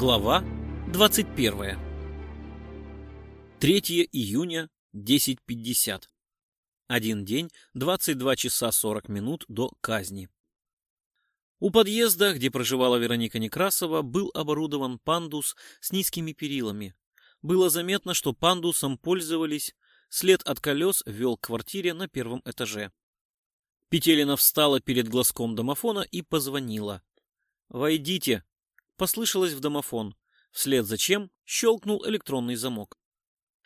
Глава 21. 3 июня, 10.50. Один день, 22 часа 40 минут до казни. У подъезда, где проживала Вероника Некрасова, был оборудован пандус с низкими перилами. Было заметно, что пандусом пользовались, след от колес вел к квартире на первом этаже. Петелина встала перед глазком домофона и позвонила. «Войдите!» — послышалось в домофон. Вслед за чем щелкнул электронный замок.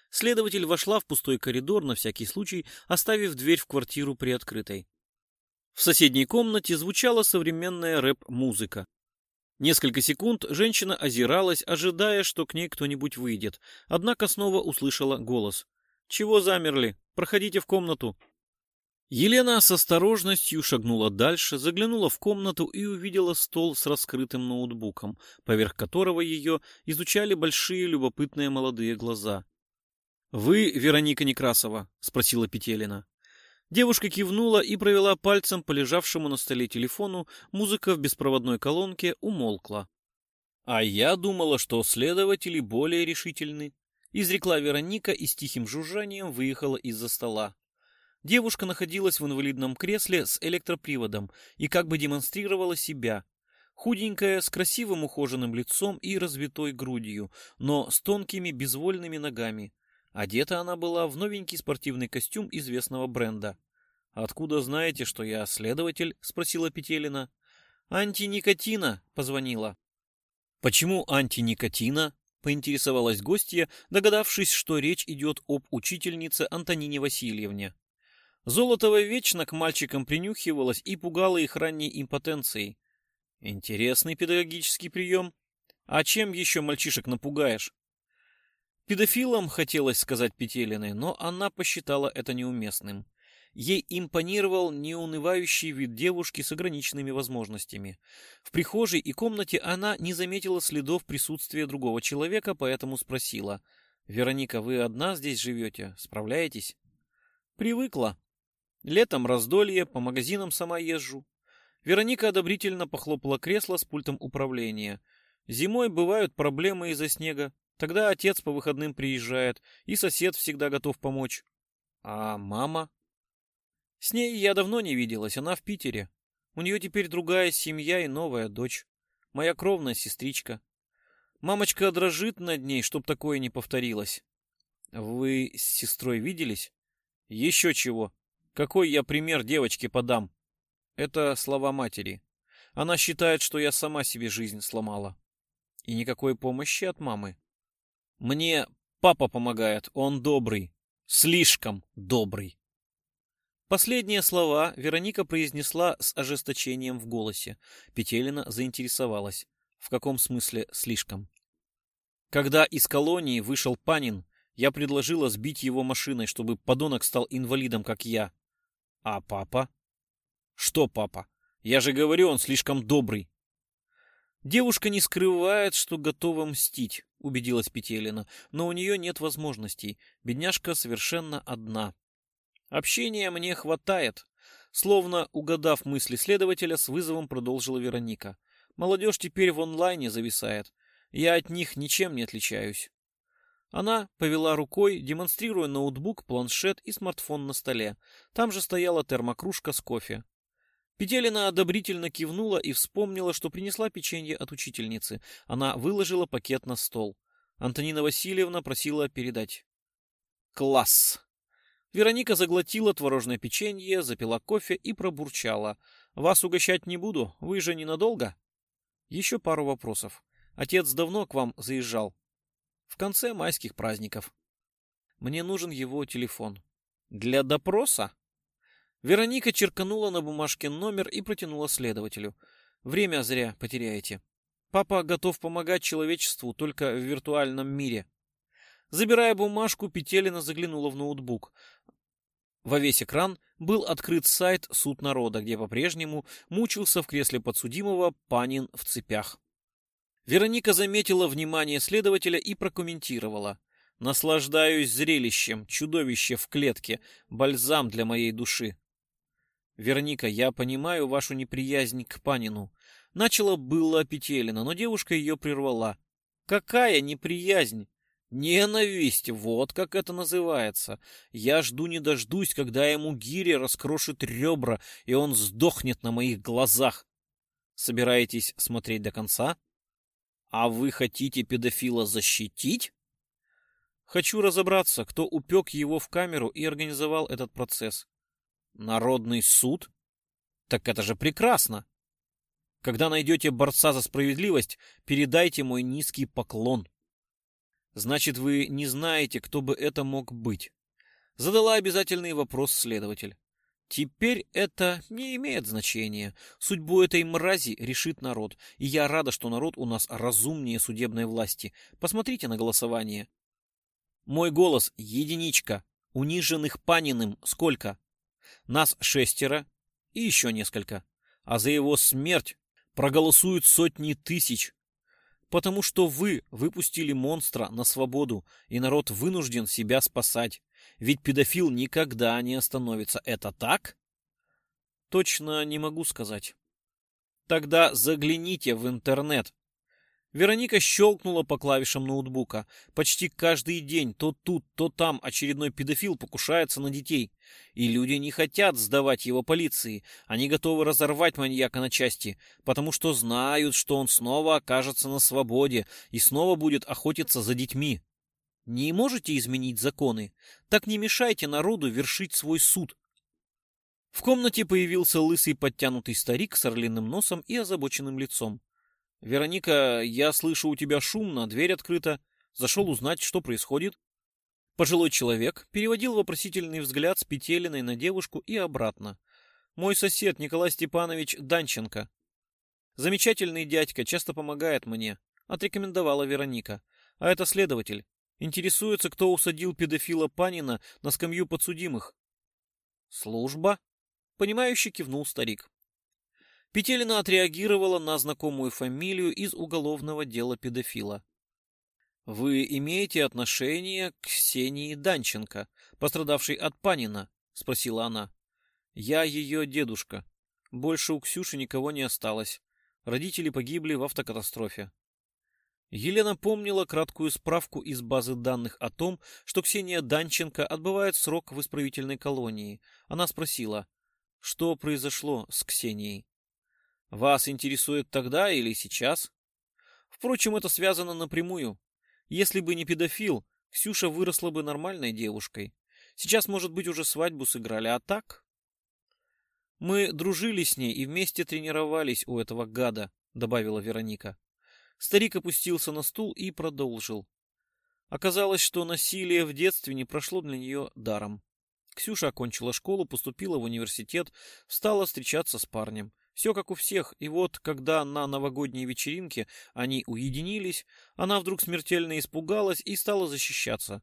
Следователь вошла в пустой коридор на всякий случай, оставив дверь в квартиру приоткрытой. В соседней комнате звучала современная рэп-музыка. Несколько секунд женщина озиралась, ожидая, что к ней кто-нибудь выйдет, однако снова услышала голос. «Чего замерли? Проходите в комнату». Елена с осторожностью шагнула дальше, заглянула в комнату и увидела стол с раскрытым ноутбуком, поверх которого ее изучали большие любопытные молодые глаза. «Вы Вероника Некрасова?» — спросила Петелина. Девушка кивнула и провела пальцем по лежавшему на столе телефону, музыка в беспроводной колонке умолкла. «А я думала, что следователи более решительны», — изрекла Вероника и с тихим жужжанием выехала из-за стола. Девушка находилась в инвалидном кресле с электроприводом и как бы демонстрировала себя. Худенькая, с красивым ухоженным лицом и развитой грудью, но с тонкими безвольными ногами. Одета она была в новенький спортивный костюм известного бренда. «Откуда знаете, что я следователь?» — спросила Петелина. «Антиникотина», — позвонила. «Почему антиникотина?» — поинтересовалась гостья, догадавшись, что речь идет об учительнице Антонине Васильевне. Золотова вечно к мальчикам принюхивалась и пугала их ранней импотенцией. Интересный педагогический прием. А чем еще мальчишек напугаешь? Педофилам хотелось сказать Петелиной, но она посчитала это неуместным. Ей импонировал неунывающий вид девушки с ограниченными возможностями. В прихожей и комнате она не заметила следов присутствия другого человека, поэтому спросила. «Вероника, вы одна здесь живете? Справляетесь?» «Привыкла. Летом раздолье, по магазинам сама езжу». Вероника одобрительно похлопала кресло с пультом управления. «Зимой бывают проблемы из-за снега. Тогда отец по выходным приезжает, и сосед всегда готов помочь. А мама? С ней я давно не виделась, она в Питере. У нее теперь другая семья и новая дочь. Моя кровная сестричка. Мамочка дрожит над ней, чтоб такое не повторилось. Вы с сестрой виделись? Еще чего. Какой я пример девочке подам? Это слова матери. Она считает, что я сама себе жизнь сломала. И никакой помощи от мамы. Мне папа помогает, он добрый, слишком добрый. Последние слова Вероника произнесла с ожесточением в голосе. Петелина заинтересовалась. В каком смысле слишком? Когда из колонии вышел Панин, я предложила сбить его машиной, чтобы подонок стал инвалидом, как я. А папа? Что папа? Я же говорю, он слишком добрый. Девушка не скрывает, что готова мстить убедилась Петелина, но у нее нет возможностей. Бедняжка совершенно одна. Общения мне хватает. Словно угадав мысли следователя, с вызовом продолжила Вероника. Молодежь теперь в онлайне зависает. Я от них ничем не отличаюсь. Она повела рукой, демонстрируя ноутбук, планшет и смартфон на столе. Там же стояла термокружка с кофе. Петелина одобрительно кивнула и вспомнила, что принесла печенье от учительницы. Она выложила пакет на стол. Антонина Васильевна просила передать. «Класс!» Вероника заглотила творожное печенье, запила кофе и пробурчала. «Вас угощать не буду, вы же ненадолго?» Еще пару вопросов. Отец давно к вам заезжал? В конце майских праздников. Мне нужен его телефон. Для допроса? Вероника черканула на бумажке номер и протянула следователю. Время зря потеряете. Папа готов помогать человечеству только в виртуальном мире. Забирая бумажку, Петелина заглянула в ноутбук. Во весь экран был открыт сайт «Суд народа», где по-прежнему мучился в кресле подсудимого Панин в цепях. Вероника заметила внимание следователя и прокомментировала. «Наслаждаюсь зрелищем, чудовище в клетке, бальзам для моей души. «Верника, я понимаю вашу неприязнь к Панину». Начала было Петелина, но девушка ее прервала. Какая неприязнь! Ненависть, вот как это называется. Я жду не дождусь, когда ему гиря раскрошит ребра, и он сдохнет на моих глазах. Собираетесь смотреть до конца? А вы хотите педофила защитить? Хочу разобраться, кто упек его в камеру и организовал этот процесс. Народный суд? Так это же прекрасно! Когда найдете борца за справедливость, передайте мой низкий поклон. Значит, вы не знаете, кто бы это мог быть. Задала обязательный вопрос следователь. Теперь это не имеет значения. Судьбу этой мрази решит народ. И я рада, что народ у нас разумнее судебной власти. Посмотрите на голосование. Мой голос — единичка. Униженных Паниным сколько? Нас шестеро и еще несколько. А за его смерть проголосуют сотни тысяч потому что вы выпустили монстра на свободу, и народ вынужден себя спасать. Ведь педофил никогда не остановится. Это так? Точно не могу сказать. Тогда загляните в интернет. Вероника щелкнула по клавишам ноутбука. Почти каждый день то тут, то там очередной педофил покушается на детей. И люди не хотят сдавать его полиции. Они готовы разорвать маньяка на части, потому что знают, что он снова окажется на свободе и снова будет охотиться за детьми. Не можете изменить законы? Так не мешайте народу вершить свой суд. В комнате появился лысый подтянутый старик с орлиным носом и озабоченным лицом. «Вероника, я слышу, у тебя шумно, дверь открыта. Зашел узнать, что происходит». Пожилой человек переводил вопросительный взгляд с Петелиной на девушку и обратно. «Мой сосед Николай Степанович Данченко. Замечательный дядька, часто помогает мне», — отрекомендовала Вероника. «А это следователь. Интересуется, кто усадил педофила Панина на скамью подсудимых». «Служба?» — понимающе кивнул старик. Петелина отреагировала на знакомую фамилию из уголовного дела педофила. «Вы имеете отношение к Ксении Данченко, пострадавшей от Панина?» — спросила она. «Я ее дедушка. Больше у Ксюши никого не осталось. Родители погибли в автокатастрофе». Елена помнила краткую справку из базы данных о том, что Ксения Данченко отбывает срок в исправительной колонии. Она спросила, что произошло с Ксенией. Вас интересует тогда или сейчас? Впрочем, это связано напрямую. Если бы не педофил, Ксюша выросла бы нормальной девушкой. Сейчас, может быть, уже свадьбу сыграли, а так? Мы дружили с ней и вместе тренировались у этого гада, добавила Вероника. Старик опустился на стул и продолжил. Оказалось, что насилие в детстве не прошло для нее даром. Ксюша окончила школу, поступила в университет, стала встречаться с парнем. Все как у всех, и вот, когда на новогодней вечеринке они уединились, она вдруг смертельно испугалась и стала защищаться.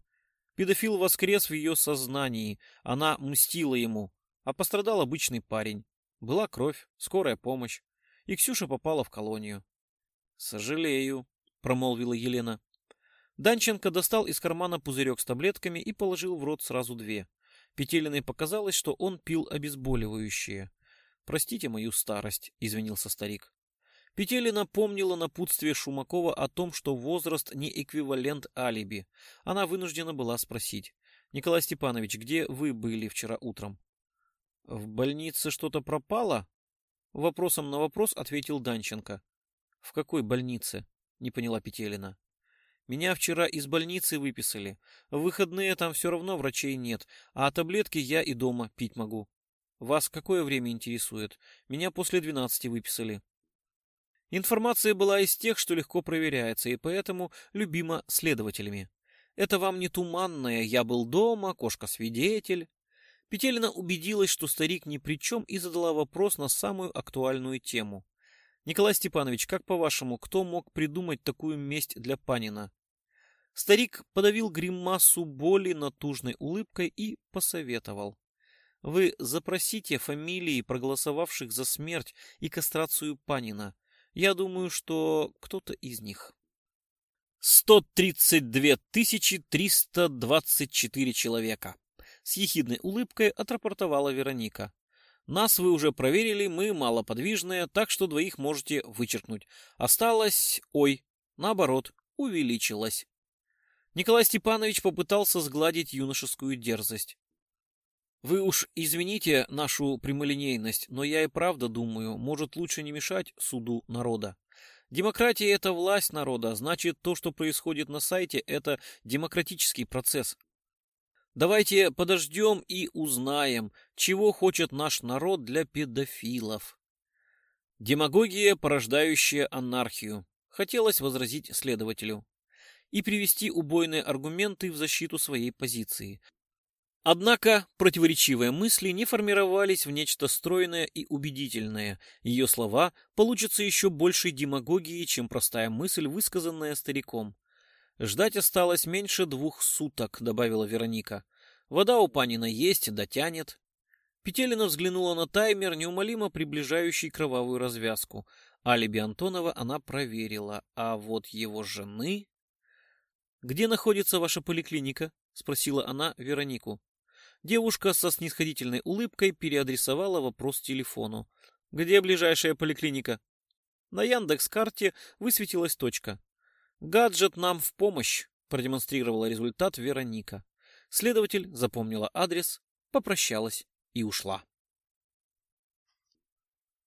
Педофил воскрес в ее сознании, она мстила ему, а пострадал обычный парень. Была кровь, скорая помощь, и Ксюша попала в колонию. «Сожалею», — промолвила Елена. Данченко достал из кармана пузырек с таблетками и положил в рот сразу две. Петелиной показалось, что он пил обезболивающее. Простите мою старость, извинился старик. Петелина помнила напутствие Шумакова о том, что возраст не эквивалент алиби. Она вынуждена была спросить. «Николай Степанович, где вы были вчера утром?» «В больнице что-то пропало?» Вопросом на вопрос ответил Данченко. «В какой больнице?» — не поняла Петелина. «Меня вчера из больницы выписали. В выходные там все равно врачей нет, а таблетки я и дома пить могу. Вас какое время интересует? Меня после двенадцати выписали. Информация была из тех, что легко проверяется, и поэтому любима следователями. Это вам не туманное «я был дома», «кошка-свидетель». Петелина убедилась, что старик ни при чем, и задала вопрос на самую актуальную тему. «Николай Степанович, как по-вашему, кто мог придумать такую месть для Панина?» Старик подавил гримасу боли натужной улыбкой и посоветовал. Вы запросите фамилии проголосовавших за смерть и кастрацию Панина. Я думаю, что кто-то из них. 132 324 человека. С ехидной улыбкой отрапортовала Вероника. Нас вы уже проверили, мы малоподвижные, так что двоих можете вычеркнуть. Осталось, ой, наоборот, увеличилась. Николай Степанович попытался сгладить юношескую дерзость. Вы уж извините нашу прямолинейность, но я и правда думаю, может лучше не мешать суду народа. Демократия – это власть народа, значит, то, что происходит на сайте, это демократический процесс. Давайте подождем и узнаем, чего хочет наш народ для педофилов. Демагогия, порождающая анархию, хотелось возразить следователю и привести убойные аргументы в защиту своей позиции. Однако противоречивые мысли не формировались в нечто стройное и убедительное. Ее слова получатся еще большей демагогией, чем простая мысль, высказанная стариком. Ждать осталось меньше двух суток, добавила Вероника. Вода у Панина есть, дотянет. Петелина взглянула на таймер, неумолимо приближающий кровавую развязку. Алиби Антонова она проверила, а вот его жены... «Где находится ваша поликлиника?» — спросила она Веронику. Девушка со снисходительной улыбкой переадресовала вопрос телефону. «Где ближайшая поликлиника?» На Яндекс-карте высветилась точка. «Гаджет нам в помощь», — продемонстрировала результат Вероника. Следователь запомнила адрес, попрощалась и ушла.